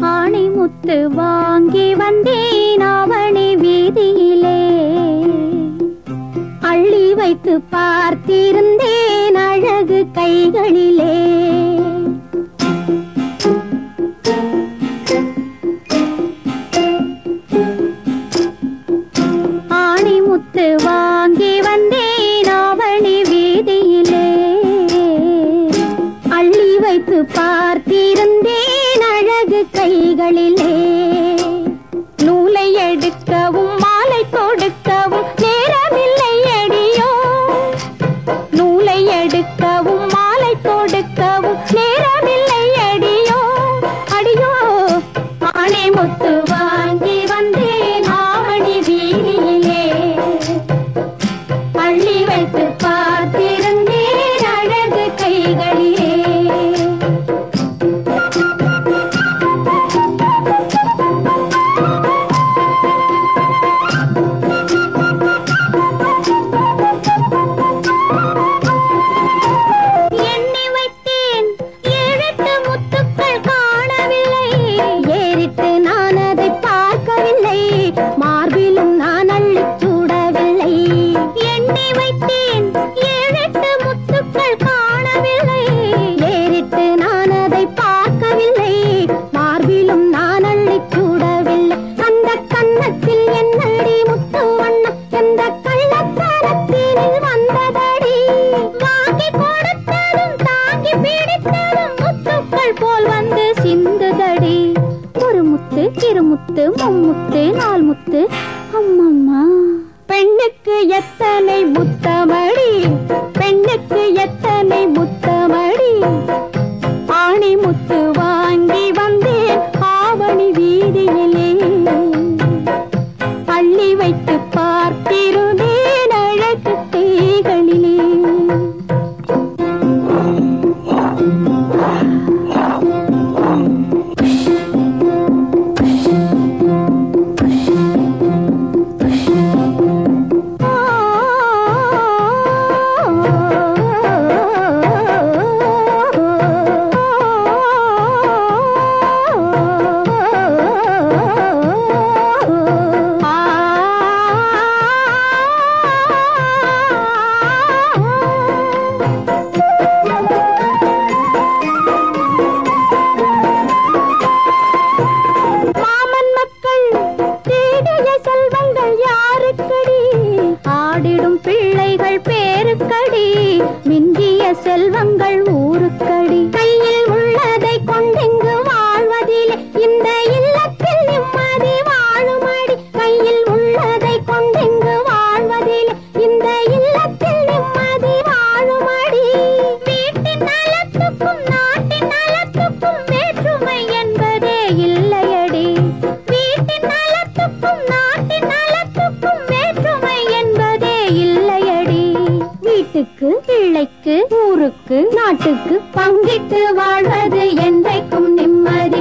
ஆணை முத்து வாங்கி வந்தேன் அவனை வீதியிலே. அள்ளி வைத்து பார்த்திருந்தேன் அழகு கைகளிலே. முத்து நாள் முத்து. அம்மம்மா பெண்ணுக்கு எத்தனை முத்தமடி பிள்ளைகள் பேருக்கடி மிஞ்சிய செல்வங்கள் ஊருக்கடி. கையில் உள்ளதை கொண்டெங்கு வீட்டுக்கு கிள்ளைக்கு ஊருக்கு நாட்டுக்கு பங்கிட்டு வாழ்வது என்றைக்கும் நிம்மதி.